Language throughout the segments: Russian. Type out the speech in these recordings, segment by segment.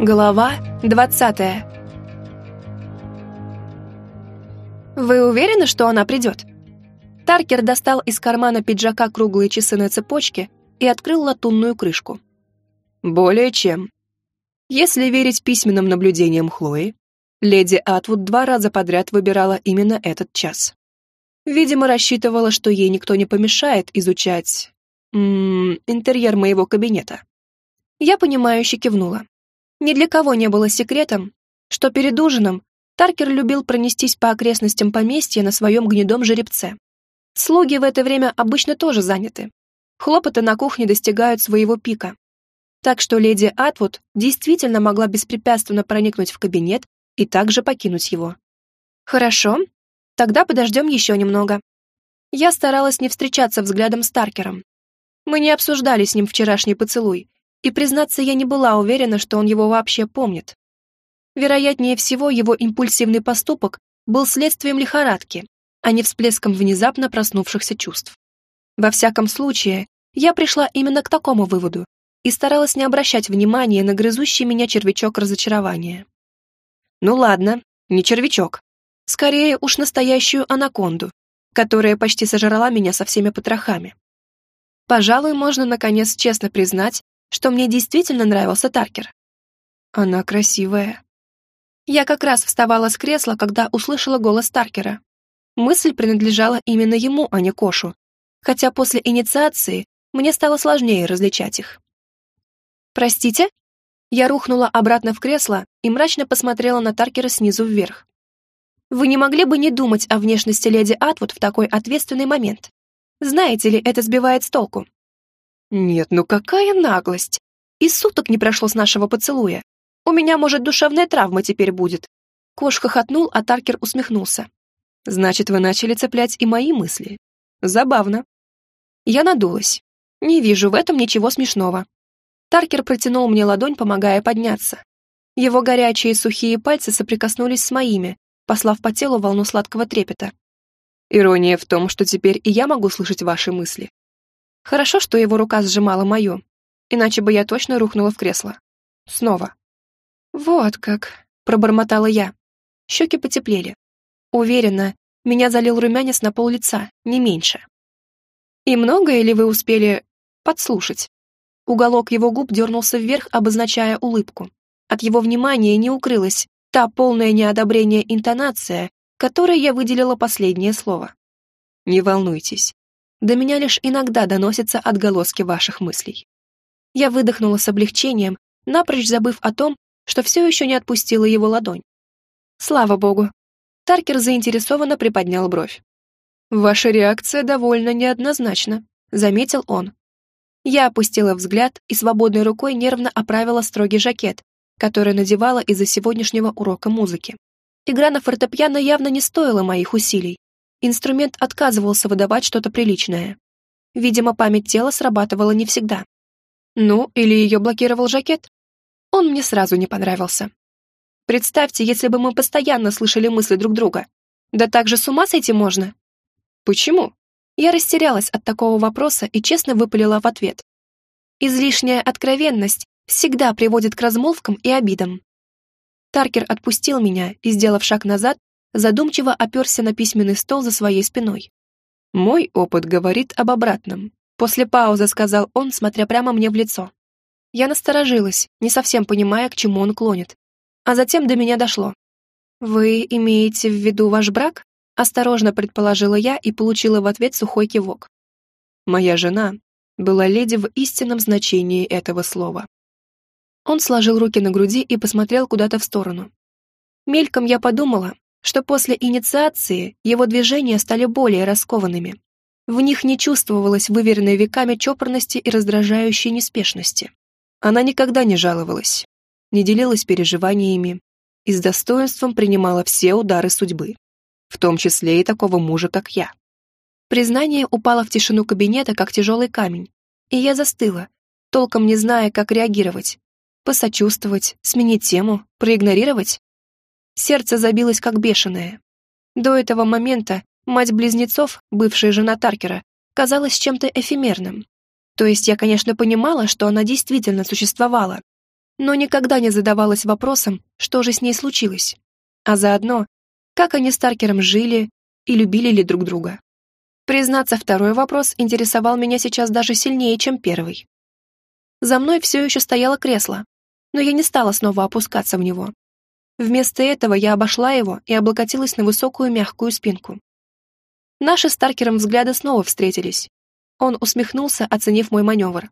Глава 20 «Вы уверены, что она придет?» Таркер достал из кармана пиджака круглые часы на цепочке и открыл латунную крышку. «Более чем. Если верить письменным наблюдениям Хлои, леди Атвуд два раза подряд выбирала именно этот час. Видимо, рассчитывала, что ей никто не помешает изучать... М интерьер моего кабинета. Я понимающе кивнула. Ни для кого не было секретом, что перед ужином Таркер любил пронестись по окрестностям поместья на своем гнедом жеребце. Слуги в это время обычно тоже заняты. Хлопоты на кухне достигают своего пика. Так что леди Атвуд действительно могла беспрепятственно проникнуть в кабинет и также покинуть его. Хорошо, тогда подождем еще немного. Я старалась не встречаться взглядом с Таркером. Мы не обсуждали с ним вчерашний поцелуй, и, признаться, я не была уверена, что он его вообще помнит. Вероятнее всего, его импульсивный поступок был следствием лихорадки, а не всплеском внезапно проснувшихся чувств. Во всяком случае, я пришла именно к такому выводу и старалась не обращать внимания на грызущий меня червячок разочарования. Ну ладно, не червячок. Скорее уж настоящую анаконду, которая почти сожрала меня со всеми потрохами. Пожалуй, можно наконец честно признать, что мне действительно нравился Таркер. Она красивая. Я как раз вставала с кресла, когда услышала голос Таркера. Мысль принадлежала именно ему, а не Кошу, хотя после инициации мне стало сложнее различать их. «Простите?» Я рухнула обратно в кресло и мрачно посмотрела на Таркера снизу вверх. «Вы не могли бы не думать о внешности леди Атвуд в такой ответственный момент? Знаете ли, это сбивает с толку. Нет, ну какая наглость! И суток не прошло с нашего поцелуя. У меня, может, душевная травма теперь будет. Кош хохотнул, а Таркер усмехнулся. Значит, вы начали цеплять и мои мысли. Забавно. Я надулась. Не вижу в этом ничего смешного. Таркер протянул мне ладонь, помогая подняться. Его горячие сухие пальцы соприкоснулись с моими, послав по телу волну сладкого трепета. Ирония в том, что теперь и я могу слышать ваши мысли. Хорошо, что его рука сжимала мою, иначе бы я точно рухнула в кресло. Снова. «Вот как», — пробормотала я. Щеки потеплели. Уверена, меня залил румянец на пол лица, не меньше. «И многое ли вы успели подслушать?» Уголок его губ дернулся вверх, обозначая улыбку. От его внимания не укрылась та полная неодобрение интонация, которой я выделила последнее слово. «Не волнуйтесь, до меня лишь иногда доносятся отголоски ваших мыслей. Я выдохнула с облегчением, напрочь забыв о том, что все еще не отпустила его ладонь. Слава богу. Таркер заинтересованно приподнял бровь. «Ваша реакция довольно неоднозначна», — заметил он. Я опустила взгляд и свободной рукой нервно оправила строгий жакет, который надевала из-за сегодняшнего урока музыки. Игра на фортепиано явно не стоила моих усилий, Инструмент отказывался выдавать что-то приличное. Видимо, память тела срабатывала не всегда. Ну, или ее блокировал жакет. Он мне сразу не понравился. Представьте, если бы мы постоянно слышали мысли друг друга. Да так же с ума сойти можно. Почему? Я растерялась от такого вопроса и честно выпалила в ответ. Излишняя откровенность всегда приводит к размолвкам и обидам. Таркер отпустил меня и, сделав шаг назад, задумчиво оперся на письменный стол за своей спиной. «Мой опыт говорит об обратном», — после паузы сказал он, смотря прямо мне в лицо. Я насторожилась, не совсем понимая, к чему он клонит. А затем до меня дошло. «Вы имеете в виду ваш брак?» — осторожно предположила я и получила в ответ сухой кивок. «Моя жена была леди в истинном значении этого слова». Он сложил руки на груди и посмотрел куда-то в сторону. Мельком я подумала, что после инициации его движения стали более раскованными. В них не чувствовалось выверенной веками чопорности и раздражающей неспешности. Она никогда не жаловалась, не делилась переживаниями и с достоинством принимала все удары судьбы, в том числе и такого мужа, как я. Признание упало в тишину кабинета, как тяжелый камень, и я застыла, толком не зная, как реагировать. Посочувствовать, сменить тему, проигнорировать? Сердце забилось как бешеное. До этого момента мать близнецов, бывшая жена Таркера, казалась чем-то эфемерным. То есть я, конечно, понимала, что она действительно существовала. но никогда не задавалась вопросом, что же с ней случилось, а заодно, как они с Таркером жили и любили ли друг друга. Признаться, второй вопрос интересовал меня сейчас даже сильнее, чем первый. За мной все еще стояло кресло, но я не стала снова опускаться в него. Вместо этого я обошла его и облокотилась на высокую мягкую спинку. Наши с Таркером взгляды снова встретились. Он усмехнулся, оценив мой маневр.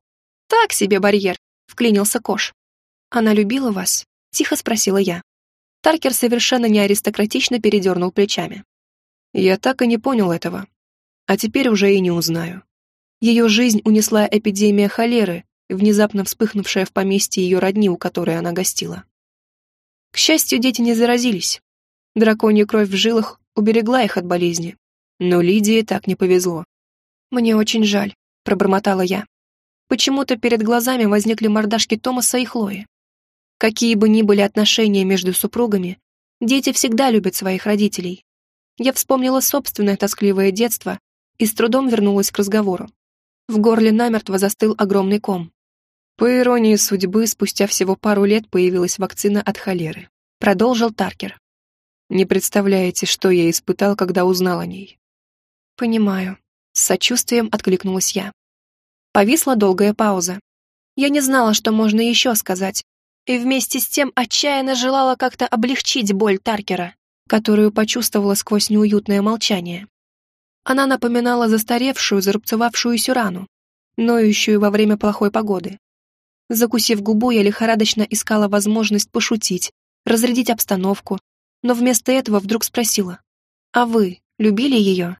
«Так себе барьер», — вклинился Кош. «Она любила вас?» — тихо спросила я. Таркер совершенно не аристократично передернул плечами. «Я так и не понял этого. А теперь уже и не узнаю. Ее жизнь унесла эпидемия холеры, внезапно вспыхнувшая в поместье ее родни, у которой она гостила. К счастью, дети не заразились. Драконья кровь в жилах уберегла их от болезни. Но Лидии так не повезло. «Мне очень жаль», — пробормотала я. Почему-то перед глазами возникли мордашки Томаса и Хлои. Какие бы ни были отношения между супругами, дети всегда любят своих родителей. Я вспомнила собственное тоскливое детство и с трудом вернулась к разговору. В горле намертво застыл огромный ком. По иронии судьбы, спустя всего пару лет появилась вакцина от холеры. Продолжил Таркер. Не представляете, что я испытал, когда узнал о ней. Понимаю. С сочувствием откликнулась я. Повисла долгая пауза. Я не знала, что можно еще сказать, и вместе с тем отчаянно желала как-то облегчить боль Таркера, которую почувствовала сквозь неуютное молчание. Она напоминала застаревшую, зарубцевавшуюся рану, ноющую во время плохой погоды. Закусив губу, я лихорадочно искала возможность пошутить, разрядить обстановку, но вместо этого вдруг спросила, «А вы любили ее?»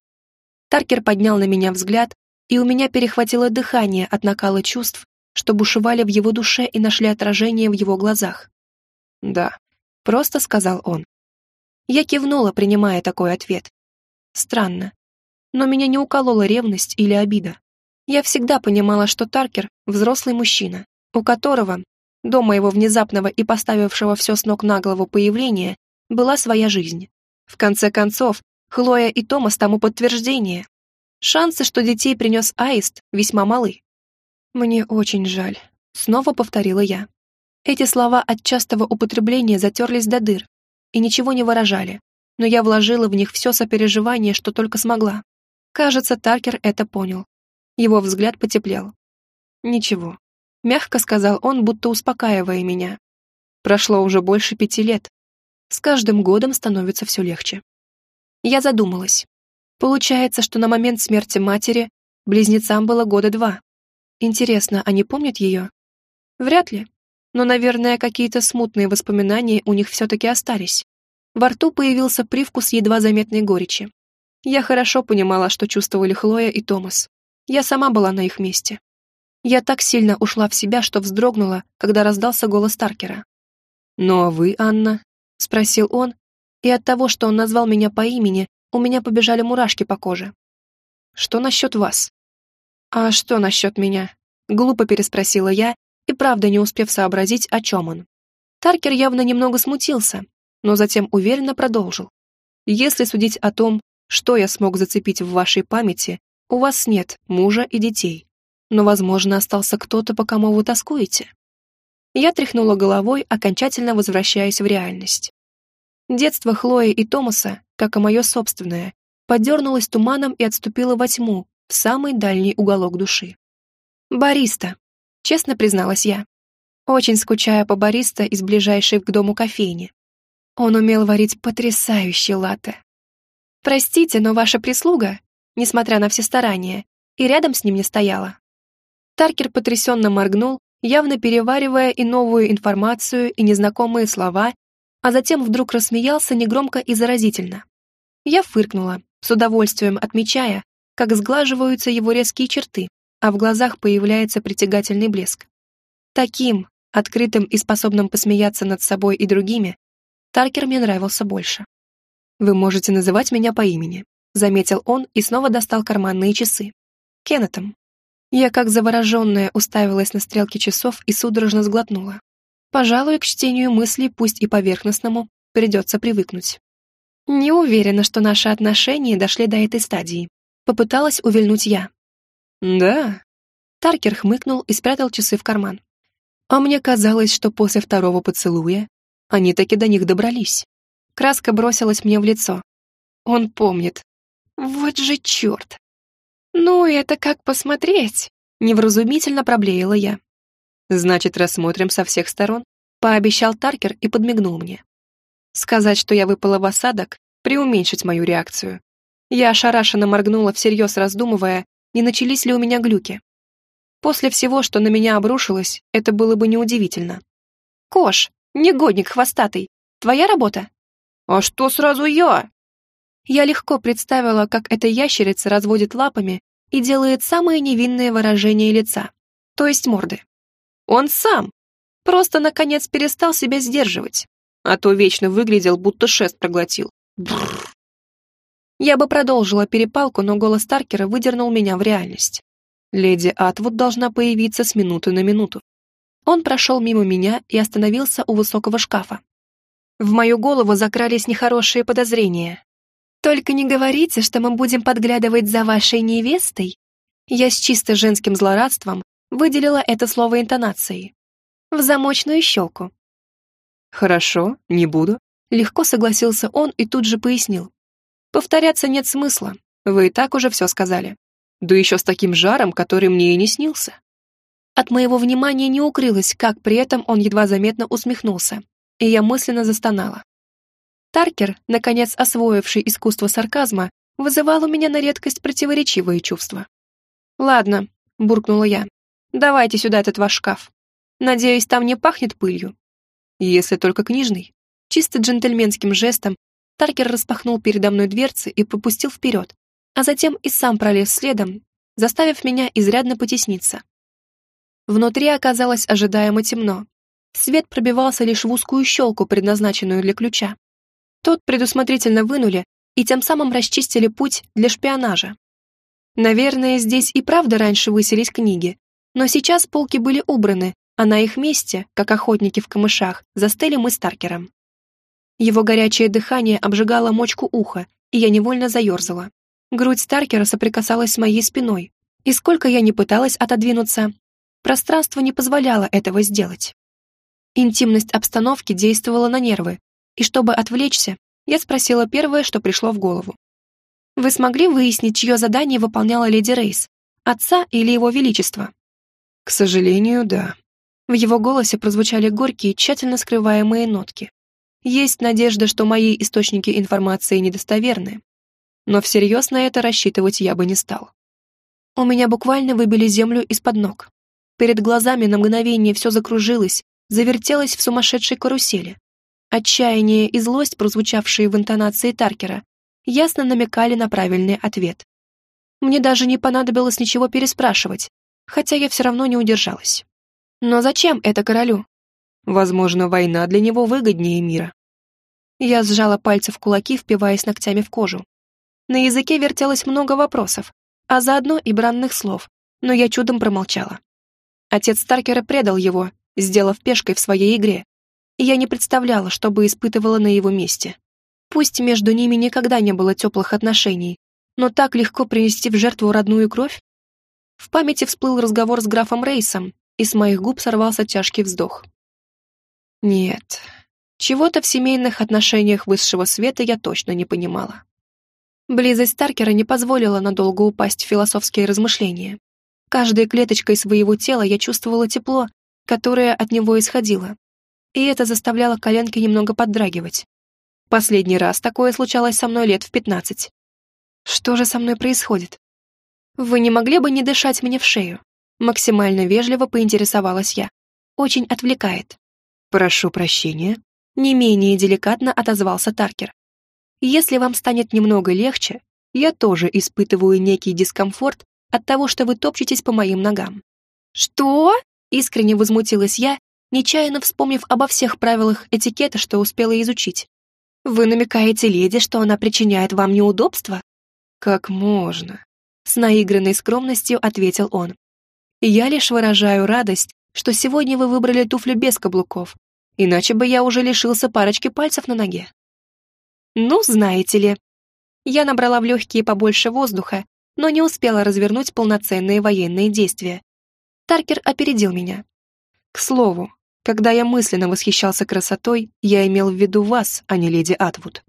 Таркер поднял на меня взгляд, и у меня перехватило дыхание от накала чувств, что бушевали в его душе и нашли отражение в его глазах. «Да», — просто сказал он. Я кивнула, принимая такой ответ. Странно. Но меня не уколола ревность или обида. Я всегда понимала, что Таркер — взрослый мужчина, у которого, до моего внезапного и поставившего все с ног на голову появления, была своя жизнь. В конце концов, Хлоя и Томас тому подтверждение. Шансы, что детей принес Аист, весьма малы. «Мне очень жаль», — снова повторила я. Эти слова от частого употребления затерлись до дыр и ничего не выражали, но я вложила в них все сопереживание, что только смогла. Кажется, Таркер это понял. Его взгляд потеплел. «Ничего», — мягко сказал он, будто успокаивая меня. «Прошло уже больше пяти лет. С каждым годом становится все легче». Я задумалась. Получается, что на момент смерти матери близнецам было года два. Интересно, они помнят ее? Вряд ли. Но, наверное, какие-то смутные воспоминания у них все-таки остались. Во рту появился привкус едва заметной горечи. Я хорошо понимала, что чувствовали Хлоя и Томас. Я сама была на их месте. Я так сильно ушла в себя, что вздрогнула, когда раздался голос Таркера. «Ну а вы, Анна?» — спросил он, и от того, что он назвал меня по имени, у меня побежали мурашки по коже. «Что насчет вас?» «А что насчет меня?» — глупо переспросила я, и правда не успев сообразить, о чем он. Таркер явно немного смутился, но затем уверенно продолжил. «Если судить о том, что я смог зацепить в вашей памяти, у вас нет мужа и детей, но, возможно, остался кто-то, по кому вы тоскуете». Я тряхнула головой, окончательно возвращаясь в реальность. Детство Хлои и Томаса, как и мое собственное, подернулось туманом и отступило во тьму, в самый дальний уголок души. «Бариста», — честно призналась я. Очень скучая по бариста из ближайшей к дому кофейни. Он умел варить потрясающие латте. «Простите, но ваша прислуга, несмотря на все старания, и рядом с ним не стояла». Таркер потрясенно моргнул, явно переваривая и новую информацию, и незнакомые слова, а затем вдруг рассмеялся негромко и заразительно. Я фыркнула, с удовольствием отмечая, как сглаживаются его резкие черты, а в глазах появляется притягательный блеск. Таким, открытым и способным посмеяться над собой и другими, Таркер мне нравился больше. «Вы можете называть меня по имени», — заметил он и снова достал карманные часы. «Кеннетом». Я, как завороженная, уставилась на стрелки часов и судорожно сглотнула. Пожалуй, к чтению мыслей, пусть и поверхностному, придется привыкнуть. Не уверена, что наши отношения дошли до этой стадии. Попыталась увильнуть я. «Да». Таркер хмыкнул и спрятал часы в карман. А мне казалось, что после второго поцелуя они таки до них добрались. Краска бросилась мне в лицо. Он помнит. Вот же черт! Ну, это как посмотреть, невразумительно проблеяла я. Значит, рассмотрим со всех сторон, пообещал Таркер и подмигнул мне. Сказать, что я выпала в осадок, преуменьшить мою реакцию. Я ошарашенно моргнула, всерьез раздумывая, не начались ли у меня глюки. После всего, что на меня обрушилось, это было бы неудивительно. «Кош, негодник хвостатый, твоя работа?» «А что сразу я?» Я легко представила, как эта ящерица разводит лапами и делает самые невинные выражения лица, то есть морды. Он сам. Просто, наконец, перестал себя сдерживать, а то вечно выглядел, будто шест проглотил. Бррр. Я бы продолжила перепалку, но голос Таркера выдернул меня в реальность. Леди Атвуд должна появиться с минуты на минуту. Он прошел мимо меня и остановился у высокого шкафа. В мою голову закрались нехорошие подозрения. «Только не говорите, что мы будем подглядывать за вашей невестой?» Я с чисто женским злорадством выделила это слово интонацией. В замочную щелку. «Хорошо, не буду», — легко согласился он и тут же пояснил. Повторяться нет смысла, вы и так уже все сказали. Да еще с таким жаром, который мне и не снился. От моего внимания не укрылось, как при этом он едва заметно усмехнулся, и я мысленно застонала. Таркер, наконец освоивший искусство сарказма, вызывал у меня на редкость противоречивые чувства. «Ладно», — буркнула я, — «давайте сюда этот ваш шкаф. Надеюсь, там не пахнет пылью. Если только книжный». Чисто джентльменским жестом Таркер распахнул передо мной дверцы и пропустил вперед, а затем и сам пролез следом, заставив меня изрядно потесниться. Внутри оказалось ожидаемо темно. Свет пробивался лишь в узкую щелку, предназначенную для ключа. Тот предусмотрительно вынули и тем самым расчистили путь для шпионажа. Наверное, здесь и правда раньше выселись книги, но сейчас полки были убраны, а на их месте, как охотники в камышах, застыли мы с Таркером. Его горячее дыхание обжигало мочку уха, и я невольно заерзала. Грудь Старкера соприкасалась с моей спиной, и сколько я ни пыталась отодвинуться, пространство не позволяло этого сделать. Интимность обстановки действовала на нервы, и чтобы отвлечься, я спросила первое, что пришло в голову. «Вы смогли выяснить, чье задание выполняла леди Рейс? Отца или его величество?» «К сожалению, да». В его голосе прозвучали горькие, тщательно скрываемые нотки. Есть надежда, что мои источники информации недостоверны. Но всерьез на это рассчитывать я бы не стал. У меня буквально выбили землю из-под ног. Перед глазами на мгновение все закружилось, завертелось в сумасшедшей карусели. Отчаяние и злость, прозвучавшие в интонации Таркера, ясно намекали на правильный ответ. Мне даже не понадобилось ничего переспрашивать, хотя я все равно не удержалась. Но зачем это королю? Возможно, война для него выгоднее мира. Я сжала пальцы в кулаки, впиваясь ногтями в кожу. На языке вертелось много вопросов, а заодно и бранных слов, но я чудом промолчала. Отец Старкера предал его, сделав пешкой в своей игре, и я не представляла, что бы испытывала на его месте. Пусть между ними никогда не было теплых отношений, но так легко принести в жертву родную кровь? В памяти всплыл разговор с графом Рейсом, и с моих губ сорвался тяжкий вздох. Нет, чего-то в семейных отношениях высшего света я точно не понимала. Близость Старкера не позволила надолго упасть в философские размышления. Каждой клеточкой своего тела я чувствовала тепло, которое от него исходило. И это заставляло коленки немного поддрагивать. Последний раз такое случалось со мной лет в пятнадцать. Что же со мной происходит? Вы не могли бы не дышать мне в шею? Максимально вежливо поинтересовалась я. Очень отвлекает. Прошу прощения, не менее деликатно отозвался Таркер. «Если вам станет немного легче, я тоже испытываю некий дискомфорт от того, что вы топчетесь по моим ногам». «Что?» — искренне возмутилась я, нечаянно вспомнив обо всех правилах этикета, что успела изучить. «Вы намекаете леди, что она причиняет вам неудобства?» «Как можно?» — с наигранной скромностью ответил он. «Я лишь выражаю радость, что сегодня вы выбрали туфли без каблуков, иначе бы я уже лишился парочки пальцев на ноге. Ну, знаете ли. Я набрала в легкие побольше воздуха, но не успела развернуть полноценные военные действия. Таркер опередил меня. К слову, когда я мысленно восхищался красотой, я имел в виду вас, а не леди Атвуд.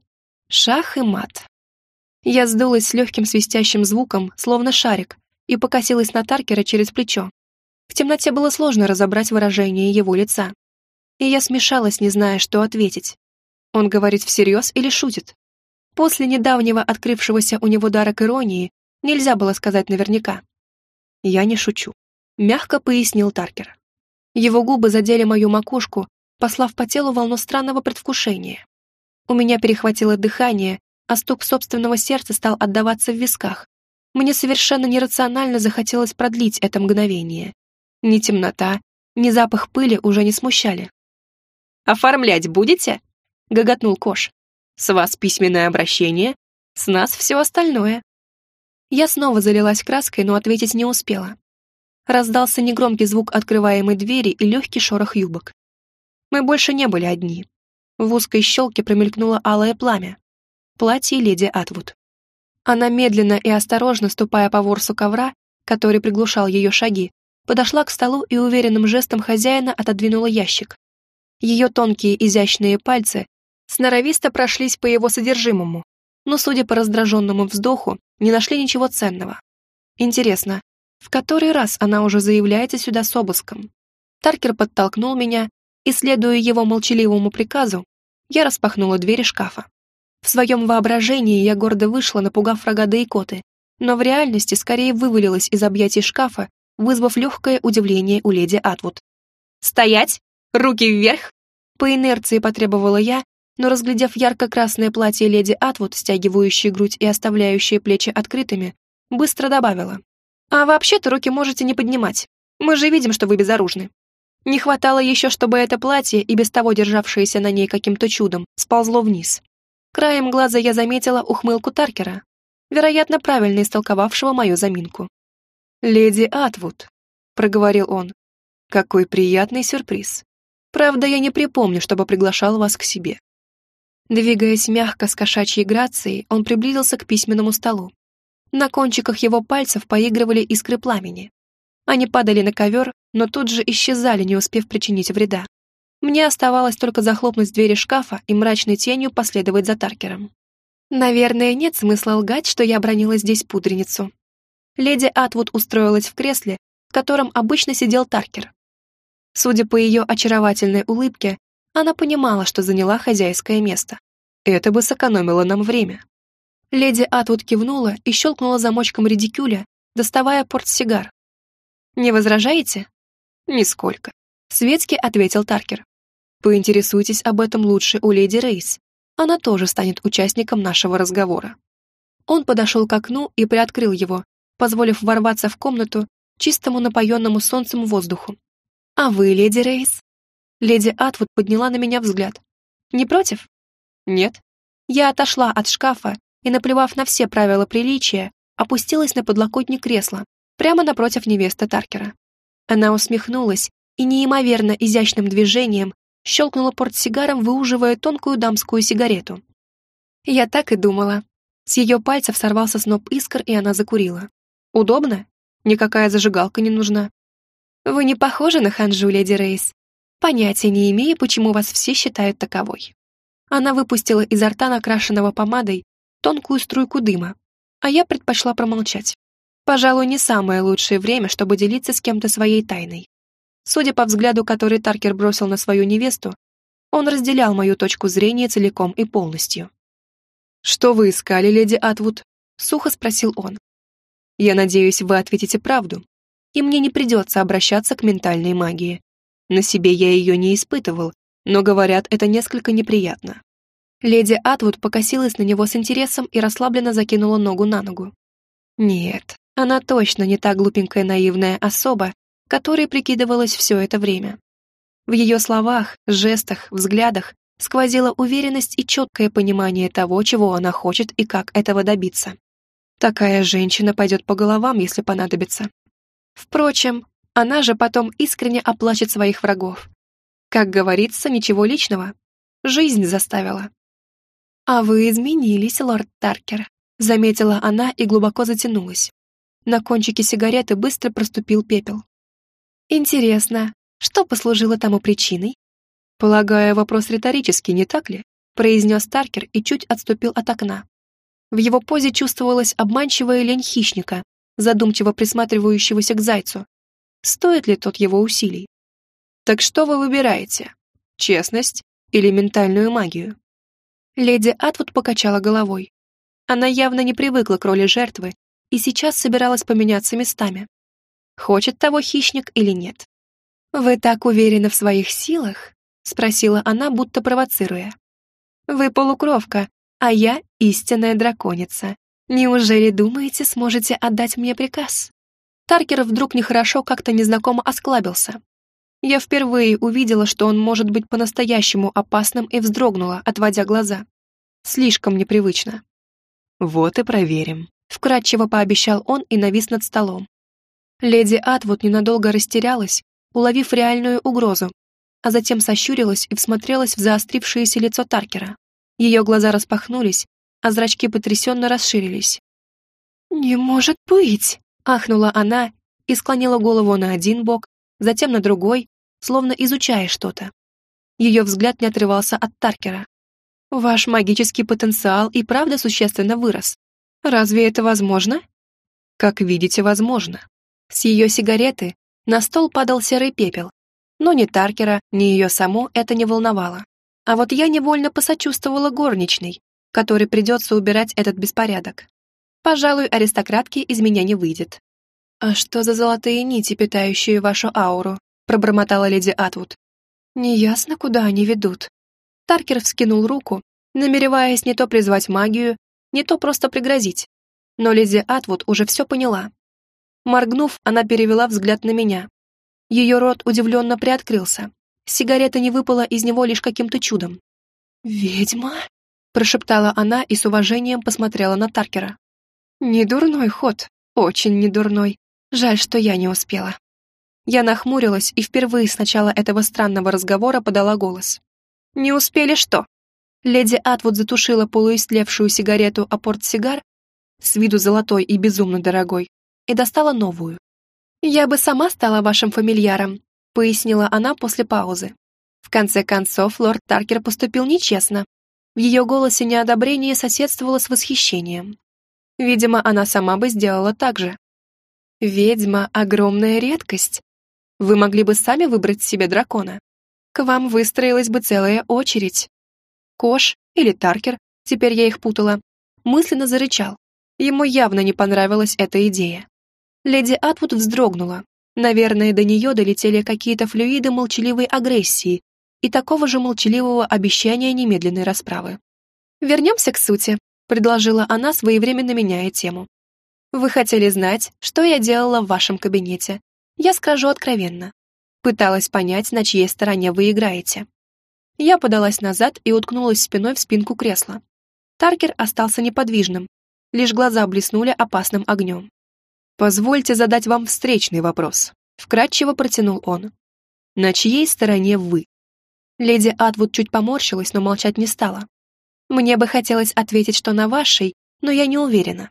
Шах и мат. Я сдулась с легким свистящим звуком, словно шарик, и покосилась на Таркера через плечо. В темноте было сложно разобрать выражение его лица. И я смешалась, не зная, что ответить. Он говорит всерьез или шутит? После недавнего открывшегося у него дара к иронии нельзя было сказать наверняка. «Я не шучу», — мягко пояснил Таркер. Его губы задели мою макушку, послав по телу волну странного предвкушения. У меня перехватило дыхание, а стук собственного сердца стал отдаваться в висках. Мне совершенно нерационально захотелось продлить это мгновение. Ни темнота, ни запах пыли уже не смущали. «Оформлять будете?» — гоготнул Кош. «С вас письменное обращение, с нас все остальное». Я снова залилась краской, но ответить не успела. Раздался негромкий звук открываемой двери и легкий шорох юбок. Мы больше не были одни. В узкой щелке промелькнуло алое пламя. Платье леди Атвуд. Она медленно и осторожно, ступая по ворсу ковра, который приглушал ее шаги, подошла к столу и уверенным жестом хозяина отодвинула ящик. Ее тонкие изящные пальцы сноровисто прошлись по его содержимому, но, судя по раздраженному вздоху, не нашли ничего ценного. Интересно, в который раз она уже заявляется сюда с обыском. Таркер подтолкнул меня, и, следуя его молчаливому приказу, я распахнула двери шкафа. В своем воображении я гордо вышла, напугав врага до икоты, но в реальности скорее вывалилась из объятий шкафа, вызвав легкое удивление у леди Атвуд. «Стоять! Руки вверх!» По инерции потребовала я, но, разглядев ярко-красное платье леди Атвуд, стягивающее грудь и оставляющее плечи открытыми, быстро добавила. А вообще-то руки можете не поднимать. Мы же видим, что вы безоружны. Не хватало еще, чтобы это платье, и без того державшееся на ней каким-то чудом, сползло вниз. Краем глаза я заметила ухмылку Таркера, вероятно, правильно истолковавшего мою заминку. «Леди Атвуд», — проговорил он, — «какой приятный сюрприз. Правда, я не припомню, чтобы приглашал вас к себе». Двигаясь мягко с кошачьей грацией, он приблизился к письменному столу. На кончиках его пальцев поигрывали искры пламени. Они падали на ковер, но тут же исчезали, не успев причинить вреда. Мне оставалось только захлопнуть двери шкафа и мрачной тенью последовать за Таркером. Наверное, нет смысла лгать, что я бронила здесь пудреницу. Леди Атвуд устроилась в кресле, в котором обычно сидел Таркер. Судя по ее очаровательной улыбке, она понимала, что заняла хозяйское место. Это бы сэкономило нам время. Леди Атвуд кивнула и щелкнула замочком редикюля, доставая портсигар. «Не возражаете?» «Нисколько», — светски ответил Таркер. «Поинтересуйтесь об этом лучше у леди Рейс. Она тоже станет участником нашего разговора». Он подошел к окну и приоткрыл его, позволив ворваться в комнату чистому напоенному солнцем воздуху. «А вы, леди Рейс?» Леди Атвуд подняла на меня взгляд. «Не против?» «Нет». Я отошла от шкафа и, наплевав на все правила приличия, опустилась на подлокотник кресла, прямо напротив невесты Таркера. Она усмехнулась и неимоверно изящным движением щелкнула портсигаром, выуживая тонкую дамскую сигарету. Я так и думала. С ее пальцев сорвался сноп искр, и она закурила. Удобно? Никакая зажигалка не нужна. Вы не похожи на ханжу, леди Рейс. Понятия не имею, почему вас все считают таковой. Она выпустила изо рта накрашенного помадой тонкую струйку дыма, а я предпочла промолчать. Пожалуй, не самое лучшее время, чтобы делиться с кем-то своей тайной. Судя по взгляду, который Таркер бросил на свою невесту, он разделял мою точку зрения целиком и полностью. «Что вы искали, леди Атвуд?» — сухо спросил он. «Я надеюсь, вы ответите правду, и мне не придется обращаться к ментальной магии. На себе я ее не испытывал, но, говорят, это несколько неприятно. Леди Атвуд покосилась на него с интересом и расслабленно закинула ногу на ногу. Нет, она точно не та глупенькая наивная особа, которой прикидывалась все это время. В ее словах, жестах, взглядах сквозила уверенность и четкое понимание того, чего она хочет и как этого добиться. Такая женщина пойдет по головам, если понадобится. Впрочем, она же потом искренне оплачет своих врагов. Как говорится, ничего личного. Жизнь заставила. «А вы изменились, лорд Таркер», — заметила она и глубоко затянулась. На кончике сигареты быстро проступил пепел. «Интересно, Что послужило тому причиной? Полагаю, вопрос риторический, не так ли? произнес Таркер и чуть отступил от окна. В его позе чувствовалась обманчивая лень хищника, задумчиво присматривающегося к зайцу. Стоит ли тот его усилий? Так что вы выбираете? Честность или ментальную магию? Леди Атвуд покачала головой. Она явно не привыкла к роли жертвы и сейчас собиралась поменяться местами. Хочет того хищник или нет? «Вы так уверены в своих силах?» — спросила она, будто провоцируя. Вы полукровка, а я истинная драконица. Неужели думаете, сможете отдать мне приказ?» Таркер вдруг нехорошо как-то незнакомо осклабился. Я впервые увидела, что он может быть по-настоящему опасным и вздрогнула, отводя глаза. Слишком непривычно. «Вот и проверим», — вкратчиво пообещал он и навис над столом. Леди Атвуд ненадолго растерялась, уловив реальную угрозу, а затем сощурилась и всмотрелась в заострившееся лицо Таркера. Ее глаза распахнулись, а зрачки потрясенно расширились. «Не может быть!» — ахнула она и склонила голову на один бок, затем на другой, словно изучая что-то. Ее взгляд не отрывался от Таркера. «Ваш магический потенциал и правда существенно вырос. Разве это возможно?» «Как видите, возможно». С ее сигареты на стол падал серый пепел, но ни Таркера, ни ее саму это не волновало. А вот я невольно посочувствовала горничной, которой придется убирать этот беспорядок. Пожалуй, аристократки из меня не выйдет. «А что за золотые нити, питающие вашу ауру?» пробормотала леди Атвуд. «Неясно, куда они ведут». Таркер вскинул руку, намереваясь не то призвать магию, не то просто пригрозить. Но леди Атвуд уже все поняла. Моргнув, она перевела взгляд на меня. Ее рот удивленно приоткрылся. Сигарета не выпала из него лишь каким-то чудом. «Ведьма?» — прошептала она и с уважением посмотрела на Таркера. «Недурной ход, очень недурной. Жаль, что я не успела». Я нахмурилась и впервые с начала этого странного разговора подала голос. «Не успели что?» Леди Атвуд затушила полуистлевшую сигарету о портсигар, с виду золотой и безумно дорогой, и достала новую. «Я бы сама стала вашим фамильяром», — пояснила она после паузы. В конце концов, лорд Таркер поступил нечестно. В ее голосе неодобрение соседствовало с восхищением. Видимо, она сама бы сделала так же. «Ведьма — огромная редкость. Вы могли бы сами выбрать себе дракона. К вам выстроилась бы целая очередь». Кош или Таркер, теперь я их путала, мысленно зарычал. Ему явно не понравилась эта идея. Леди Атвуд вздрогнула. Наверное, до нее долетели какие-то флюиды молчаливой агрессии и такого же молчаливого обещания немедленной расправы. «Вернемся к сути», — предложила она, своевременно меняя тему. «Вы хотели знать, что я делала в вашем кабинете. Я скажу откровенно. Пыталась понять, на чьей стороне вы играете». Я подалась назад и уткнулась спиной в спинку кресла. Таркер остался неподвижным, лишь глаза блеснули опасным огнем. «Позвольте задать вам встречный вопрос», — вкратчиво протянул он. «На чьей стороне вы?» Леди Атвуд чуть поморщилась, но молчать не стала. «Мне бы хотелось ответить, что на вашей, но я не уверена».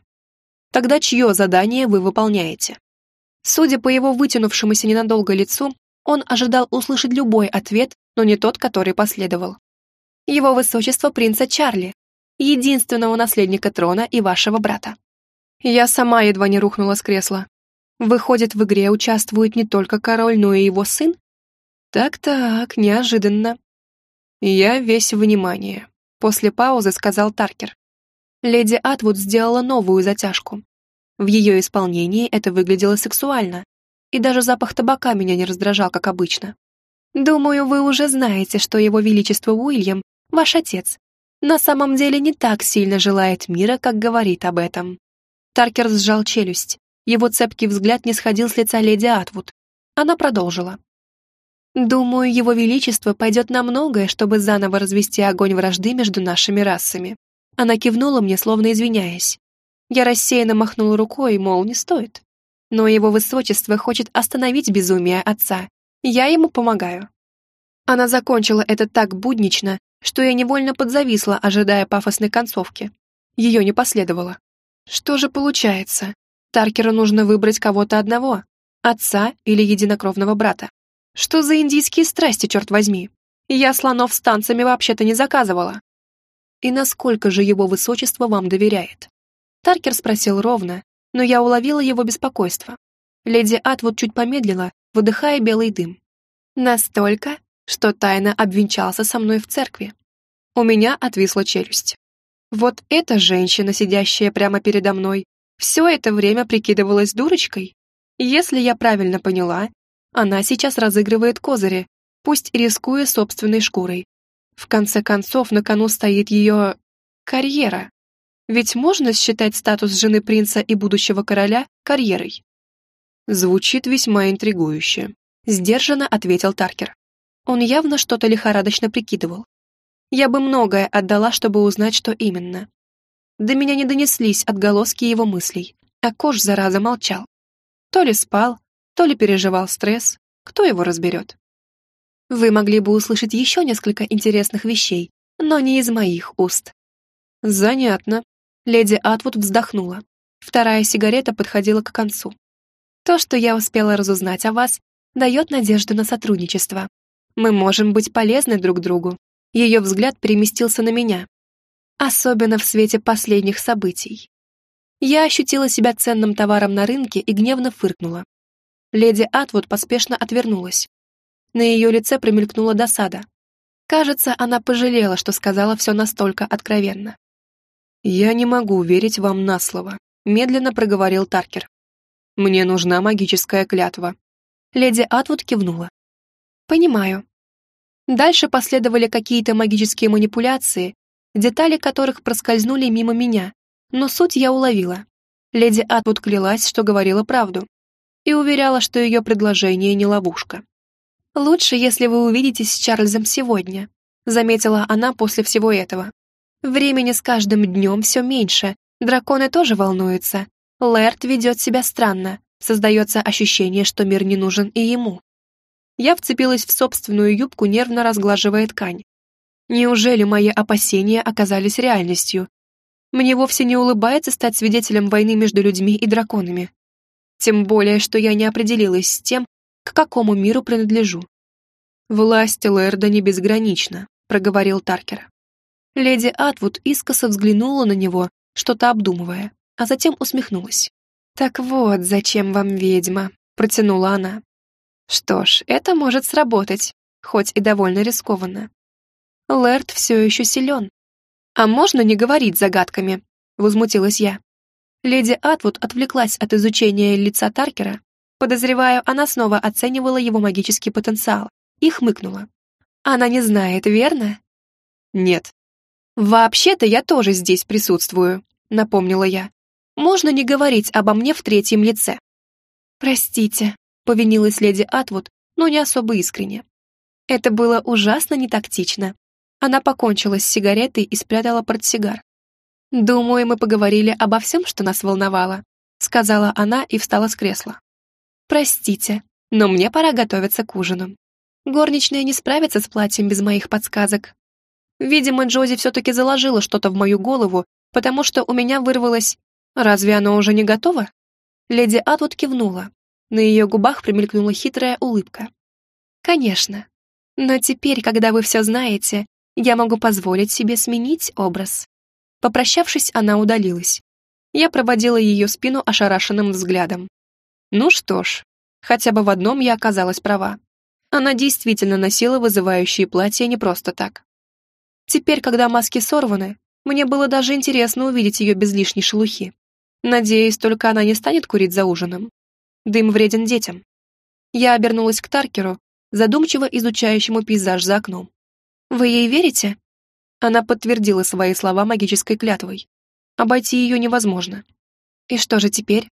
«Тогда чье задание вы выполняете?» Судя по его вытянувшемуся ненадолго лицу, он ожидал услышать любой ответ, но не тот, который последовал. «Его высочество принца Чарли, единственного наследника трона и вашего брата». Я сама едва не рухнула с кресла. Выходит, в игре участвует не только король, но и его сын? Так-так, неожиданно. Я весь внимание. После паузы сказал Таркер. Леди Атвуд сделала новую затяжку. В ее исполнении это выглядело сексуально, и даже запах табака меня не раздражал, как обычно. Думаю, вы уже знаете, что его величество Уильям, ваш отец, на самом деле не так сильно желает мира, как говорит об этом. Таркер сжал челюсть. Его цепкий взгляд не сходил с лица леди Атвуд. Она продолжила. «Думаю, его величество пойдет на многое, чтобы заново развести огонь вражды между нашими расами». Она кивнула мне, словно извиняясь. Я рассеянно махнула рукой, мол, не стоит. Но его высочество хочет остановить безумие отца. Я ему помогаю. Она закончила это так буднично, что я невольно подзависла, ожидая пафосной концовки. Ее не последовало. Что же получается? Таркеру нужно выбрать кого-то одного, отца или единокровного брата. Что за индийские страсти, черт возьми? Я слонов с танцами вообще-то не заказывала. И насколько же его высочество вам доверяет? Таркер спросил ровно, но я уловила его беспокойство. Леди Атвуд чуть помедлила, выдыхая белый дым. Настолько, что тайно обвенчался со мной в церкви. У меня отвисла челюсть. Вот эта женщина, сидящая прямо передо мной, все это время прикидывалась дурочкой. Если я правильно поняла, она сейчас разыгрывает козыри, пусть рискуя собственной шкурой. В конце концов, на кону стоит ее... карьера. Ведь можно считать статус жены принца и будущего короля карьерой? Звучит весьма интригующе. Сдержанно ответил Таркер. Он явно что-то лихорадочно прикидывал. Я бы многое отдала, чтобы узнать, что именно. До меня не донеслись отголоски его мыслей, а Кош, зараза, молчал. То ли спал, то ли переживал стресс, кто его разберет. Вы могли бы услышать еще несколько интересных вещей, но не из моих уст. Занятно. Леди Атвуд вздохнула. Вторая сигарета подходила к концу. То, что я успела разузнать о вас, дает надежду на сотрудничество. Мы можем быть полезны друг другу. Ее взгляд переместился на меня. Особенно в свете последних событий. Я ощутила себя ценным товаром на рынке и гневно фыркнула. Леди Атвуд поспешно отвернулась. На ее лице промелькнула досада. Кажется, она пожалела, что сказала все настолько откровенно. «Я не могу верить вам на слово», — медленно проговорил Таркер. «Мне нужна магическая клятва». Леди Атвуд кивнула. «Понимаю». Дальше последовали какие-то магические манипуляции, детали которых проскользнули мимо меня, но суть я уловила. Леди Атвуд клялась, что говорила правду, и уверяла, что ее предложение не ловушка. «Лучше, если вы увидитесь с Чарльзом сегодня», заметила она после всего этого. «Времени с каждым днем все меньше, драконы тоже волнуются. Лэрд ведет себя странно, создается ощущение, что мир не нужен и ему». Я вцепилась в собственную юбку, нервно разглаживая ткань. Неужели мои опасения оказались реальностью? Мне вовсе не улыбается стать свидетелем войны между людьми и драконами. Тем более, что я не определилась с тем, к какому миру принадлежу. «Власть Лэрда не безгранична», — проговорил Таркер. Леди Атвуд искоса взглянула на него, что-то обдумывая, а затем усмехнулась. «Так вот, зачем вам ведьма?» — протянула она. «Что ж, это может сработать, хоть и довольно рискованно. Лэрд все еще силен. А можно не говорить загадками?» — возмутилась я. Леди Атвуд отвлеклась от изучения лица Таркера. Подозреваю, она снова оценивала его магический потенциал и хмыкнула. «Она не знает, верно?» «Нет». «Вообще-то я тоже здесь присутствую», — напомнила я. «Можно не говорить обо мне в третьем лице». «Простите», — повинилась леди Атвуд, но не особо искренне. Это было ужасно нетактично. Она покончила с сигаретой и спрятала портсигар. «Думаю, мы поговорили обо всем, что нас волновало», сказала она и встала с кресла. «Простите, но мне пора готовиться к ужину. Горничная не справится с платьем без моих подсказок». Видимо, Джози все-таки заложила что-то в мою голову, потому что у меня вырвалось «Разве оно уже не готово?» Леди Атвуд кивнула. На ее губах примелькнула хитрая улыбка. «Конечно. Но теперь, когда вы все знаете, я могу позволить себе сменить образ. Попрощавшись, она удалилась. Я проводила ее спину ошарашенным взглядом. Ну что ж, хотя бы в одном я оказалась права. Она действительно носила вызывающие платья не просто так. Теперь, когда маски сорваны, мне было даже интересно увидеть ее без лишней шелухи. Надеюсь, только она не станет курить за ужином. Дым вреден детям. Я обернулась к Таркеру, задумчиво изучающему пейзаж за окном. «Вы ей верите?» Она подтвердила свои слова магической клятвой. Обойти ее невозможно. И что же теперь?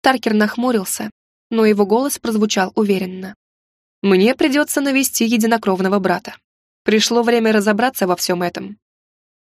Таркер нахмурился, но его голос прозвучал уверенно. «Мне придется навести единокровного брата. Пришло время разобраться во всем этом.